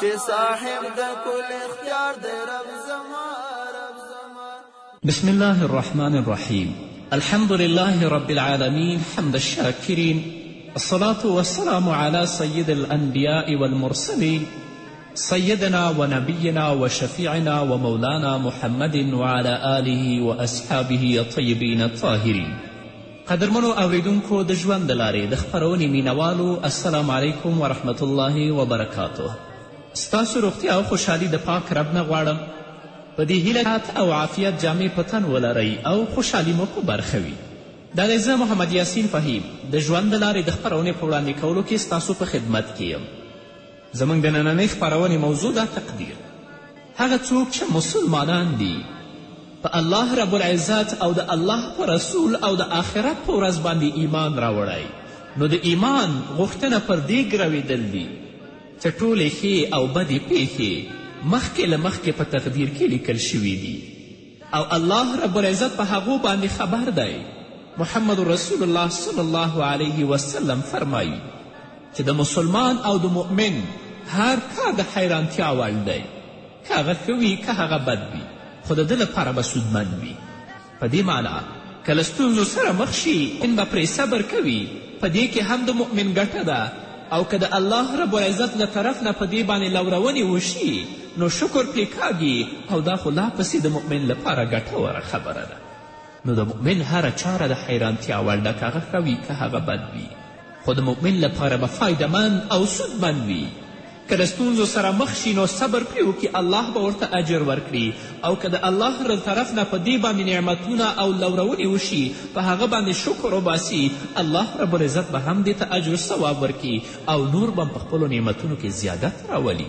چې صاحب د کل اختیار د رب زما رب زما بسم الله الرحمن الرحيم الحمد لله رب العالمين حمد الشاكرين الصلاة والسلام على سيد الأنبياء والمرسلين سيدنا ونبينا وشفيعنا ومولانا محمد وعلى آله وأصحابه الطيبين الطاهرين قدرمنو اوریدونکو د ژوند د لارې د خپرونې مینوالو السلام علیکم ورحمت الله وبرکاته ستاسو روغتیا او خوشحالي د پاک رب نه غواړم په دې هیله او عافیت جامې په تن ولرئ او خوشحالي مو په برخه وي دغه زه محمد یاسین فهیم د ژوند د لارې د خپرونې په وړاندې کولو کې ستاسو په خدمت کې یم زموږ د نننۍ خپرونې موضوع دا تقدیر هغه څوک چې مسلمانان دي په الله رب العزت او د الله په رسول او د آخرت په ورځ باندې ایمان راوړی نو د ایمان غوښتنه پر دې ګروېدل دي چې ټولې ښې او بدې پیښې مخکې له مخکې په تقدیر کې لیکل شوي دي او الله رب العزت په هغو باندې خبر دی محمد رسول الله صلی الله علیه وسلم فرمایی چې د مسلمان او د مؤمن هر کار د حیرانتیا وړ دی که هغه ښه وي که هغه بد وي خو د ده لپاره به سودمن وي په دې معنا که له ستونزو سره مخ شي ان به پرې صبر کوي په دې کې هم د مؤمن ګټه ده او که د الله رب العزت له طرف نه په دې باندې لورونې وشي نو شکر پې کاږي او دا خو لا پسې د مؤمن لپاره ګټوره خبره ده نو د مؤمن هره چاره د حیرانتیا وړ ده که هغه ښه وي که هغه بد وي خو د مؤمن لپاره به فایدهمند او سودمند وي که د ستونزو سره مخ شي نو صبر پرې وکړي الله به ورته اجر ورکړي او که د الله له طرف نه په دې باندې نعمتونه او لورونې وشي په هغه باندې شکر وباسي الله رب العزت به هم دې ته اجر ثواب ورکړي او نور به په خپلو نعمتونو کې زیادت راولي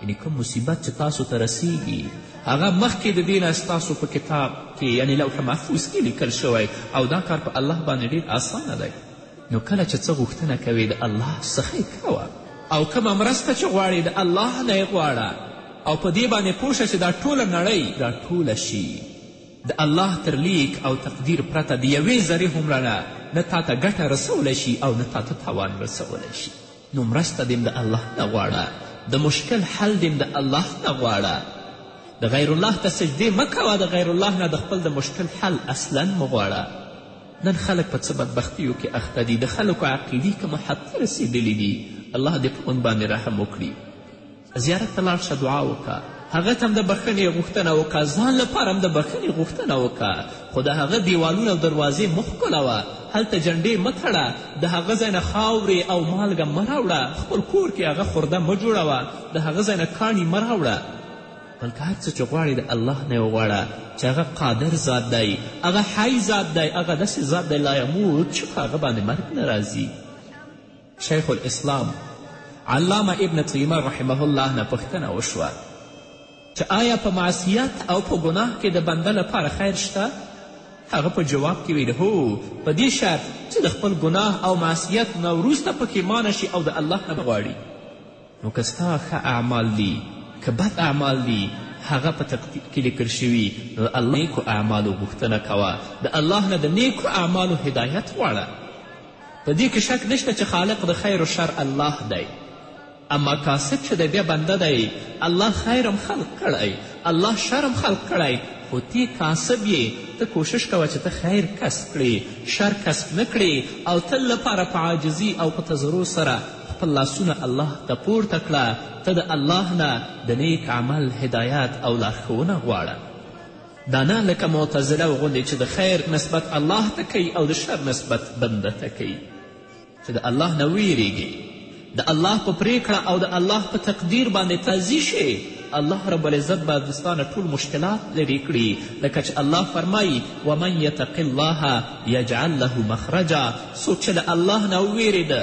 یعنی کوم مصیبت چې تاسو ته رسیږي هغه مخکې د دې نه ستاسو په کتاب کې یعنی لوح محفوظ کې لیکل شوی او دا کار په الله باندې ډیر آسانه دی نو کله چې څه غوښتنه کوې د الله څخه یې کوه او کومه مرسته چې غواړې د الله نه یې غواړه او په دې باندې پوه چې دا ټوله نړۍ دا ټوله شي د الله تر لیک او تقدیر پرته د یوې ذرې هم رڼه نه تا ته ګټه رسولی شي او نه تا ته تاوان رسولی شي نو مرسته دې د الله نه غواړه د مشکل حل دې د الله نه غواړه د غیرالله ته سجدې مه کوه د غیرالله نه د خپل د مشکل حل اصلا مه غواړه نن خلک په څه بدبختیو کې اخته دي د خلکو عقیدې که محطې رسېدلي دي الله دې په موږ باندې رحم وکړي زیارت ته لاړ شه دعا وکړه هغه ته هم د بخښنې غوښتنه وکړه ځان لپاره هم د بخښنې غوښتنه وکړه خو د هغه دیوالونه او دروازې مه ښکلوه هلته جنډې مه تړه د هغه ځای نه خاورې او مالګه مه راوړه خپل کور کې هغه خورده مه جوړوه د هغه ځای نه کاڼي مه راوړه بلکې هر څه چې غواړې د الله نه یې وغواړه چې هغه قادر ذات دی هغه حی ذات دی هغه داسې ذات دی لایموت چې په هغه باندې مرګ نه راځي شیخ الاسلام علامه ابن تیمه رحمه الله نه پوښتنه وشوه چې آیا په معصیت او په ګناه کې د بنده لپاره خیر شته هغه په جواب کې ویل هو په دې شرط چې د خپل ګناه او معصیت نه وروسته پښیمانه شي او د الله نه غواړي نو که ستا ښه اعمال دي که بد اعمال دي هغه په تقدیر کې لیکل شوي نو د الله نیکو اعمالو غوښتنه کوه د الله نه د نیکو اعمالو هدایت غواړه په دې کې شک نشته چې خالق د خیر و شر الله دی اما کاسب چې د بیا بنده دی الله خیر هم خلق کړی الله شر هم خلق کړی خو تی کاسب یې ته کوشش کوه چې ته خیر کسب کړې شر کسب نه کړې او تل لپاره په عاجزي او په تضرع سره خپل لاسونه الله ته پورته کړه، ته د الله نه د نیک عمل هدایت او لارښوونه غواړه. دا نه لکه معتزله غوندې چې د خیر نسبت الله ته کوي او د شر نسبت بنده ته کوي چې د الله نه ویریږي د الله په پریکړه او د الله په تقدیر باندې تازی شي الله رب العزت به دستانه ټول مشکلات لرې کړي لکه چې الله فرمایي ومن یتق الله یجعل له مخرجا څوک چې له الله نه وویرېده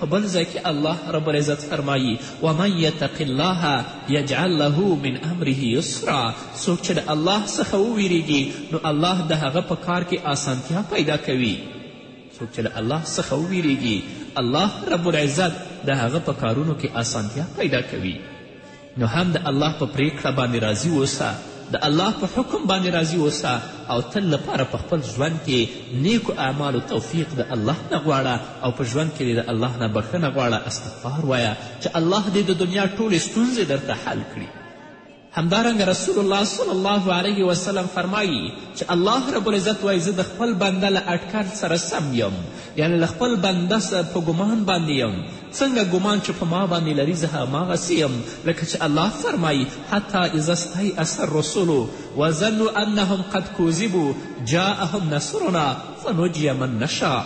په بل ځای کې الله رب العزت فرمایي ومن یتق الله یجعل له من امره یسرا څوک چې د الله څخه وویریږي نو الله د هغه په کار کې آسانتیا پیدا کوي څوک چې د الله څخه وویریږي الله رب العزت د هغه په کارونو کې آسانتیا پیدا کوي نو هم د الله په پریکړه باندې راضي اوسه د الله په حکم باندې راضي اوسه او تل لپاره په خپل ژوند کې نیکو اعمالو توفیق د الله نه غواړه او په ژوند کې دې د الله نه بښنه غواړه استغفار وایه چې الله دې د دنیا ټولې ستونزې درته حل کړي همدارنګه رسول الله صلی الله علیه وسلم فرمایی چې الله رب العزت وایي زه د خپل بنده له اټکل سره سم یم یعنې له خپل بنده په ګمان باندې یم څنګه ګمان چې په ما باندې لري زه هماغسې یم لکه چې الله فرمایي حتی اذا استیأس الرسول وظنوا انهم قد کوذبو جاءهم نصرنا فنجی من نشاء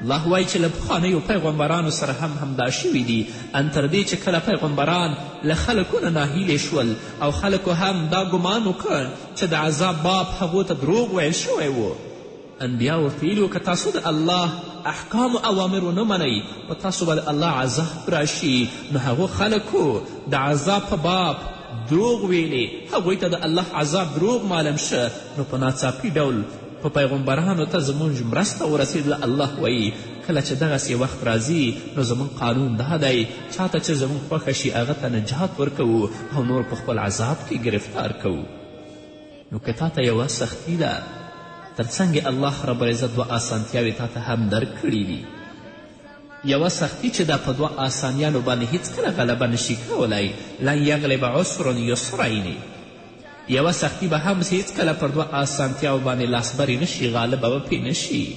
الله وایي چې له پخوانیو پیغمبرانو سره هم همدا شوي دي ان تر دې چې کله پیغمبران له خلکو نه ناهیلې شول او خلکو هم دا ګمان وکړ چې د عذاب باب هغو ته دروغ ویل شوی و انبیاو ورته ویلي که تاسو د الله احکام او اوامر ونه منئ په تاسو به د الله عذاب راشي نو هغو خلکو د عذاب په باب دروغ ویلې هغوی ته د الله عذاب دروغ معلم شه نو په ناڅاپي ډول په پیغمبرانو ته زمونږ مرسته ورسېدله الله وایي کله چې دغسې وخت راځي نو زمونږ قانون دا دی چاته چې زمونږ خوښه شي هغه ته نجات ورکوو او نور په خپل عذاب کې ګرفتار کوو نو که تاته یوه سختی ده تر څنګ یې الله رب العزت دوه آسانتیاوې تاته هم درک کړي دي یوه سختی چې دا په دوه آسانیانو باندې هیڅکله غلبه نشي کولی لن یغلب عسر یسرین یوه سختی به هم هیڅکله پر دوه آسانتیاو باندې لاسبرې نشي غالبه به پرې نشي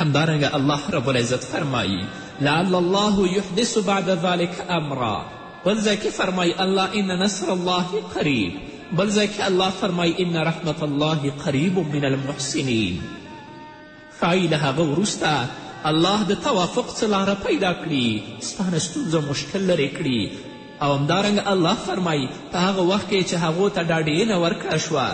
همدارنګه الله رب العزت فرمایی لعل الله یحدث بعد ذلک امرا بل ځای کې فرمایی الله ان نصر الله قریب بل ځای کې الله فرمایی ان رحمت الله قریب من المحسنین ښایي له هغه وروسته الله د توافق څه لاره پیدا کړي ستانه ستونزه مشکل لرې کړي او همدارنګه الله فرمایي په هغه وخت کې چې هغو ته ډاډیینه ورکړه شوه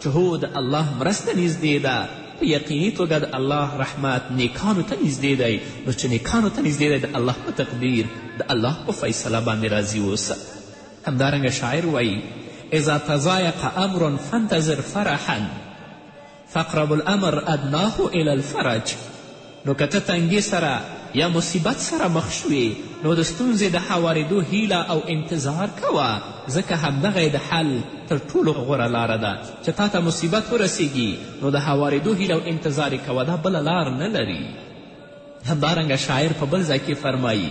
چې هو د الله مرسته نږدې ده په یقیني توګه د الله رحمت نیکانو ته نږدې دی نو چې نیکانو ته نږدې دی د الله په تقدیر د الله په فیصله باندې راضي اوسه همدارنګه شاعر وایي اذا تضایق امر فانتظر فرحا فاقرب الامر ادناه الى الفرج نو که ته تنګې سره یا مصیبت سره مخ شوې نو د ستونزې د هوارېدو هیله او انتظار کوه ځکه همدغه یې د حل تر ټولو غوره لاره ده چې تا ته مصیبت ورسیږي نو د هوارېدو هیله او انتظار یې کوه دا بله لار نه لري همدارنګه شاعر په بل ځای کې فرمایي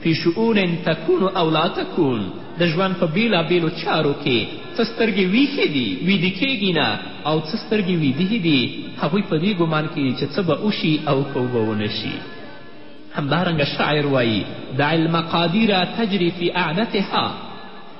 فی شؤون تکون او لا تکون د ژوند په بېلابېلو چارو کې څه سترګې ویښې دي ویدې کېږي نه او څه سترګې ویدې دي هغوی په دې ګمان کې دي چې څه به وشي او که به ونه شي همدارنګه شاعر وایي دع المقادیر تجري فی اعنتها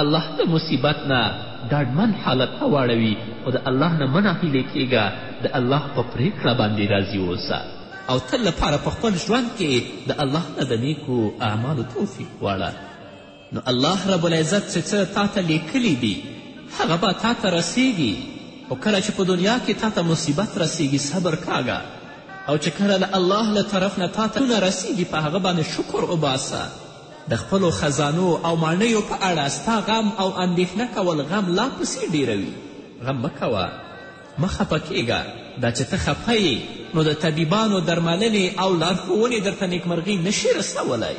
الله د مصیبت نه ډاډمن حالت ته واړوي خو د الله نه مه ناهیلې کیږه د الله په پریکړه باندې راضي اوسه او تل لپاره په خپل ژوند کې د الله نه د نیکو اعمالو توفیق غواړه نو الله رب العزت چې څه تا ته لیکلي دي هغه به تا ته رسیږي خو کله چې په دنیا کې تا ته مصیبت رسیږي صبر کاږه او چې کله له الله له طرف نه تا ته رسیږي په هغه باندې شکر وباسه د خپلو خزانو او ماڼیو په اړه ستا غم او اندېښنه کول غم لا پسې ډېروي غم مه کوه مه خفه کیږه دا چې ته خفه یې نو د طبیبانو درملنې او لارښوونې درته نیکمرغي نشي رسولی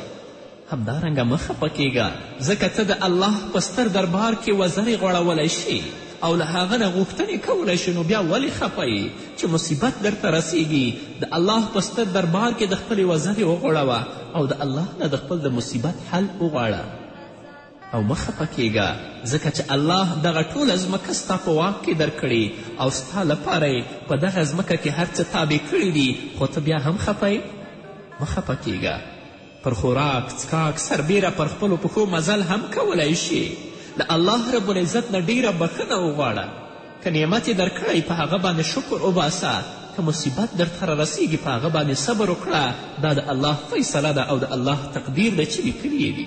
همدارنګه مه خفه کیږه ځکه ته د الله په ستر دربار کې وزرې غوړولی شي او له هغه نه غوښتنې کولی شئ نو بیا ولې خپه یې چې مصیبت درته رسیږي د الله په ستر دربار کې د خپلې وزرې وغوړوه او د الله نه د خپل د مصیبت حل وغواړه او مه خپه کیږه ځکه چې الله دغه ټوله ځمکه ستا په واک کې درکړې او ستا لپاره یې په دغه ځمکه کې هر څه تابع کړي دي خو ته بیا هم خپه یې مه خپه کیږه پر خوراک، څکاک سربېره پر خپلو پښو مزل هم کولی شې. له الله رب العزت نه ډېره بښنه وغواړه. که نعمت یې درکړی، په هغه باندې شکر وباسه. که مصیبت درته رارسېږي، په هغه باندې صبر وکړه. دا د الله فیصله ده او د الله تقدیر دی چې لیکلي یې دي.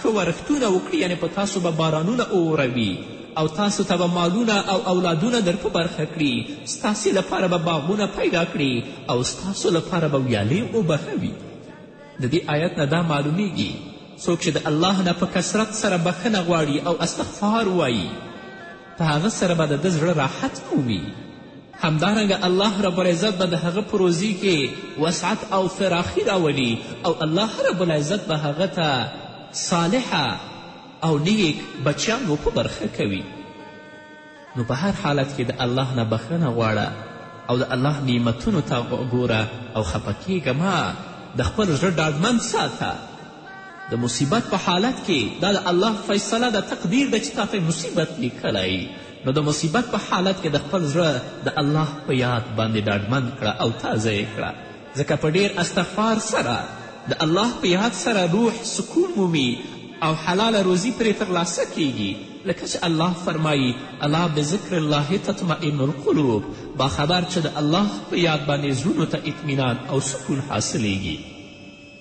ښه ورښتونه وکړي یعنې په تاسو به بارانونه اوروي او تاسو ته به مالونه او اولادونه در په برخه کړي ستاسې لپاره به باغونه پیدا کړي او ستاسو لپاره به ویالې وبخوي د دې آیت نه دا معلومیږي څوک چې د الله نه په کثرت سره بخښنه غواړي او استغفار وایي په هغه سره به د ده زړه راحت مومي همدارنګه الله رب العزت به د هغه په روزي کې وسعت او فراخي راولي او الله رب العزت به هغه ته صالحه او نیک بچیان مو په برخه کوي نو په هر حالت کې د الله نه بخښنه غواړه او د الله نعمتونو ته ګوره او خفه کیږه مه د خپل زړه ډاډمن ساته د مصیبت په حالت کې دا د الله فیصله ده تقدیر ده چې تا ته مصیبت لیکلی نو د مصیبت په حالت کې د خپل زړه د الله په یاد باندې ډاډمن کړه او تازه یې کړه ځکه په ډیر استغفار سره د الله په یاد سره روح سکون مومي او حلاله روزي پرې ترلاسه کیږي لکه چې الله فرمایی الا بذکر الله تطمئن القلوب باخبر چې د الله په یاد باندې زړونو ته اطمینان او سکون حاصلیږي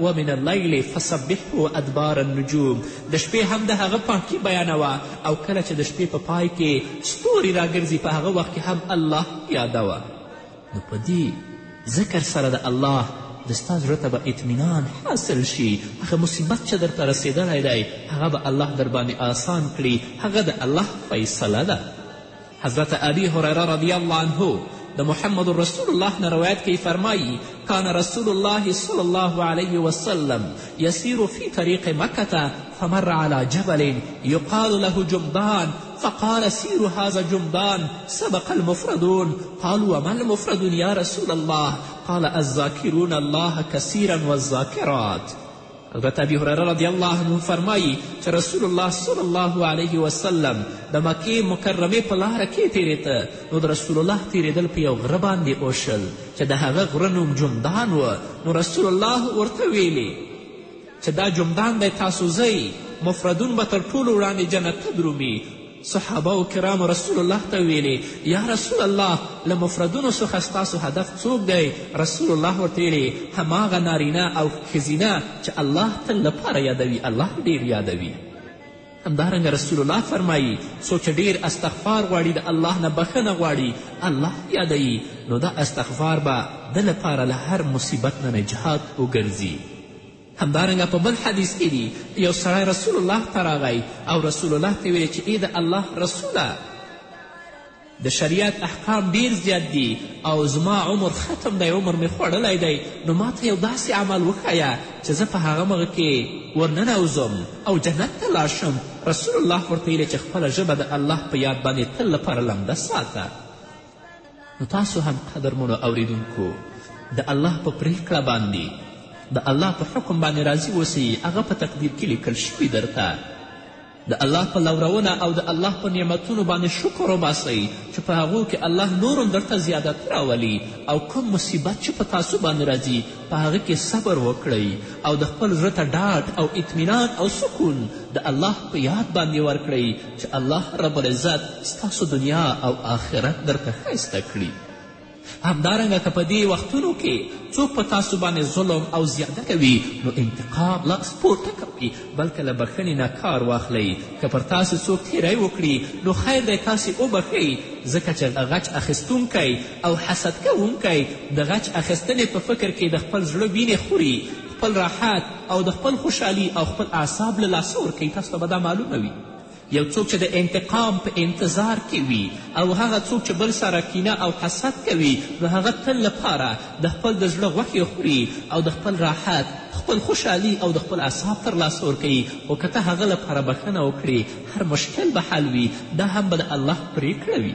ومن اللیل فسبحه و ادبار النجوم د شپې هم د هغه پاکي بیانوه او کله چې د شپې په پای کې ستوري راګرځي په هغه وخت کې هم الله یادوه نو په دې ذکر سره د الله د ستا زړه ته به اطمینان حاصل شي هغه مصیبت چې درته رسېدلی دی هغه به الله در باندې آسان کړي هغه د الله فیصله ده حضرت ابي هریره رضی الله عنه د محمد رسول الله نه روایت کوي فرمایی كان رسول الله صلى الله عليه وسلم يسير في طريق مكة فمر على جبل يقال له جمدان فقال سير هذا جمدان سبق المفردون قالوا وما المفرد يا رسول الله قال الذاكرون الله كثيرا والذاكرات حضرت ابي هريره رضی الله عنه فرمایي چې رسول الله صلی الله علیه وسلم د مکې مکرمې په لاره کې تیرېده نو د رسول الله تیرېدل په یو غره باندې اوشل چې د هغه غره نوم جمدان و نو رسول الله ورته ویلي چې دا جمدان دی تاسو ځئ مفردون به تر ټولو وړاندې جنت ته درومي صحابه کرامو رسول الله ته ویلې یا رسول الله له مفردونو څخه ستاسو هدف څوک دی رسول الله ورته ویلې هماغه نارینه او ښځینه چې الله تل لپاره یادوي الله ډیر یادوي همدارنګه رسول الله فرمایی څوک چې ډیر استغفار غواړي د الله نه بخښنه غواړي الله یادوي نو دا استغفار به د لپاره له هر مصیبت نه نجات وګرځي همدارنګه په بل حدیث کې دي یو سړی رسول الله ته راغی او رسول الله ته ویل چې ای د الله رسوله د شریعت احکام ډیر زیات دي او زما عمر ختم دی عمر مې خوړلی دی نو ما ته یو داسې عمل وښیه چې زه په هغه مغه کې ورننوځم او جنت ته لاړ شم رسول الله ورته ویلې چې خپله ژبه د الله په یاد باندې تل لپاره لمده ساته نو تاسو هم قدرمنو اوریدونکو د الله په پریکړه باندې د الله په حکم باندې راضي اوسئ هغه په تقدیر کې لیکل شوي درته د الله په لورونه او د الله په نعمتونو باندې شکر وباسئ چې په هغو کې الله نورم درته زیادت راولي او کوم مصیبت چې په تاسو باندې راځي په هغه کې صبر وکړئ او د خپل زړه ته ډاډ او اطمینان او سکون د الله په یاد باندې ورکړئ چې الله رب العزت ستاسو دنیا او آخرت درته ښایسته کړي همدارنګه که په دې وختونو کې څوک په تاسو باندې ظلم او زیاده کوي نو انتقام لاس پورته کوئ بلکې له بښنې نه کار واخلئ که پر تاسو څوک تیری وکړي نو خیر دی تاسې وبښئ ځکه چې غچ اخیستونکی او حسد کوونکی د غچ اخیستنې په فکر کې د خپل زړه وینې خوري خپل راحت او د خپل خوشحالي او خپل اعصاب له لاسه ورکوي تاسو ته به دا معلومه وي یو څوک چې د انتقام په انتظار کې وي او هغه څوک چې بل سره کینه او حسد کوي نو هغه تل لپاره د خپل د زړه غوښې خوري او د خپل راحت خپل خوشحالي او د خپل اعصاب تر لاسه ورکوي خو که ته هغه لپاره بښنه وکړې هر مشکل به حل وي دا هم به د الله پرېکړه وي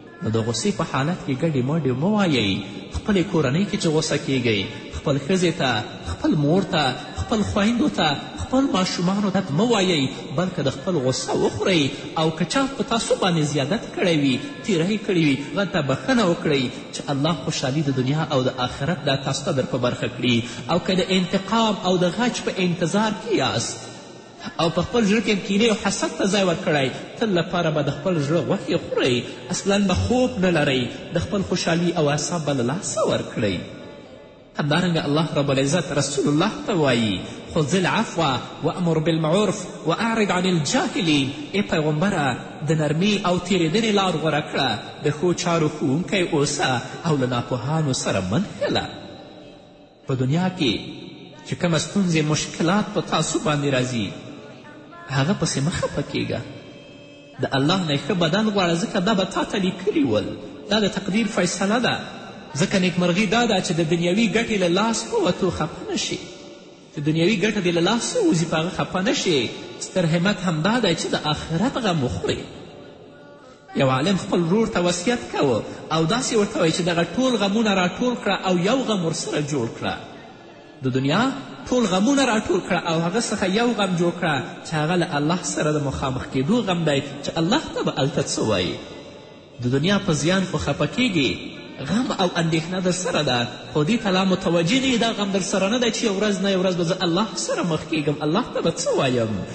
نو د غصې په حالت کې ګډې مډې مه وایئ خپلې کورنۍ کې چې غوسه کیږئ خپل ښځې ته خپل مور ته خپل خویندو ته خپل ماشومانو ته مه وایئ بلکې د خپل غصه وخورئ او که چا په تاسو باندې زیادت کړی وي تیری کړی وي هغه ته بښنه وکړئ چې الله خوشحالي د دنیا او د آخرت دا تاسو ته در په برخه کړي او که د انتقام او د غچ په انتظار کې یاست او په خپل زړه کې هم کینې او حسد ته ځای ورکړی تل لپاره به د خپل زړه غوښې خورئ اصلا به خوب نه لرئ د خپل خوشحالي او اعصاب به له لاسه ورکړئ همدارنګه الله رب العزت رسول الله ته وایي خو ذل عفو وامر بالمعرف واعرض عن الجاهلین ای پیغمبره د نرمي او تیریدنې لار غوره کړه د ښو چارو ښوونکی اوسه او له ناپوهانو سره منښله په دنیا کې چې کومه ستونزې مشکلات په تاسو باندې راځي هغه پسې مه خفه کیږه د الله نه ښه بدن غواړه ځکه دا به تا ته لیکلي ول دا د تقدیر فیصله ده ځکه نیکمرغي دا ده چې د دنیوي ګټې له لاس ووتو خفه نه شي چې دنیوي ګټه دې له لاسه وځي په هغه خفه نه شي ستر همت همدا دی چې د آخرت غم وخورئ یو عالم خپل ورور ته وصیت کوه او داسې ورته وایي چې دغه ټول غمونه راټول کړه او یو غم ورسره جوړ کړه د دنیا ټول غمونه راټول کړه او هغه څخه یو غم جوړ کړه چې هغه له الله سره د مخامخ کېدو غم دی چې الله ته به هلته څه وایي د دنیا په زیان خو خفه کیږي غم او اندېښنه در سره ده خو دې ته لا متوجه نه دا غم در سره نه دی چې یو ورځ نه یو ورځ به زه الله سره مخ کیږم الله ته به څه وایم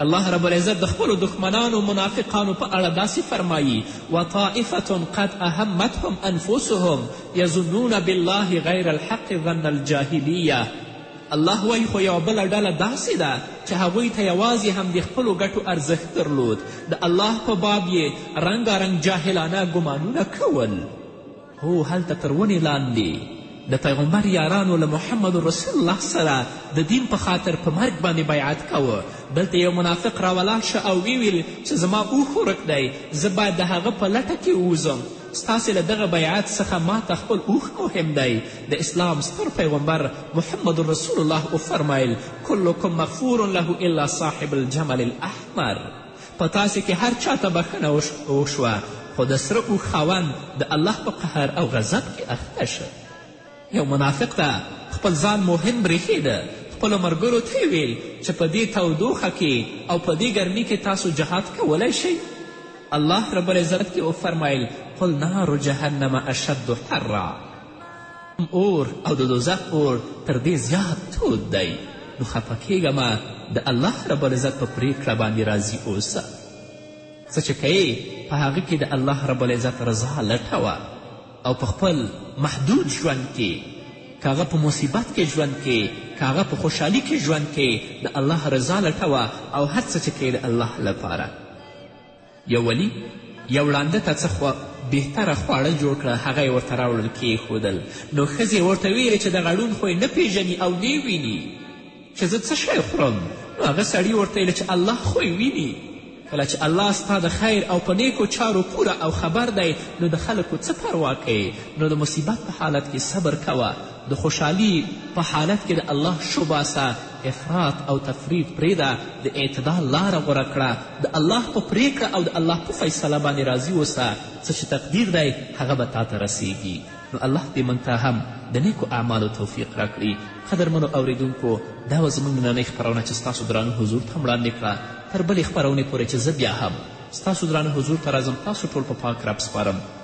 الله رب العزت د خپلو دښمنانو منافقانو په اړه داسې فرمایي وطائفة قد اهمتهم انفسهم یظنون بالله غیر الحق ظن الجاهلیه الله وایي خو یوه بله ډله داسې ده چې هغوی ته یوازې هم د خپلو ګټو ارزښت درلود د الله په باب یې رنګارنګ جاهلانه ګمانونه کول هو هلته تر ونې لاندې د پیغمبر یارانو له محمد رسول الله سره د دین په خاطر په مرګ باندې بیعت کاوه دلته یو منافق راولاړ شه او ویل چې زما اوښ ورک دی زه باید د هغه په لټه کې ووځم ستاسې له دغه بیعت څخه ما ته خپل اوښ مهم دی د اسلام ستر پیغمبر محمد رسول الله وفرمایل کلکم مغفور له الا صاحب الجمل الاحمر په تاسې کې هر چا ته بخښنه وشوه خو د سره اوښ خاوند د الله په قهر او غضب کې اخته شه یو منافق ته خپل ځان مهم بریښې ده خپلو ملګرو ته یې ویل چې په دې تودوخه کې او په دې ګرمي کې تاسو جهاد کولی شئ الله رب العزت کې وفرمایل قل نار جهنم اشد حرا اور او د دوزخ اور تر دې زیات تود دی نو خفه کیږه مه د الله رب العزت په پریکړه باندې راضي اوسه څه چې کوې په هغه کې د الله رب العزت رضا لټوه او په خپل محدود ژوند کې که هغه په مصیبت کې ژوند کې که هغه په خوشحالي کې ژوند کې د الله رضا لټوه او هر څه چې کوې د الله لپاره یولي یو ړانده ته څه خو بهتره خواړه جوړ کړه هغه یې ورته راوړل کېښودل نو ښځې ورته ویلې چې دغه ړوند خو یې نه پېژني او نه ویني چې زه څه شی خورم نو هغه سړي ورته ویلې چې الله خو یې ویني کله چې الله ستا د خیر او په نیکو چارو پوره او خبر دی نو د خلکو څه پروا کوې نو د مصیبت په حالت کې صبر کوه د خوشحالي په حالت کې د الله شو باسه، افراط او تفریط پرېږده، د اعتدال لاره غوره کړه، د الله په پرېکړه او د الله په فیصله باندې راضي اوسه، څه چې تقدیر دی هغه به تا ته رسېږي. نو الله دې موږ ته هم د نیکو اعمالو توفیق راکړي. قدرمنو اورېدونکو! دا وه زموږ نننۍ خپرونه چې ستاسو درانه حضور ته هم وړاندې کړه. تر بلې خپرونې پورې چې زه بیا هم ستاسو درانه حضور ته راځم تاسو ټول په پاک رب سپارم.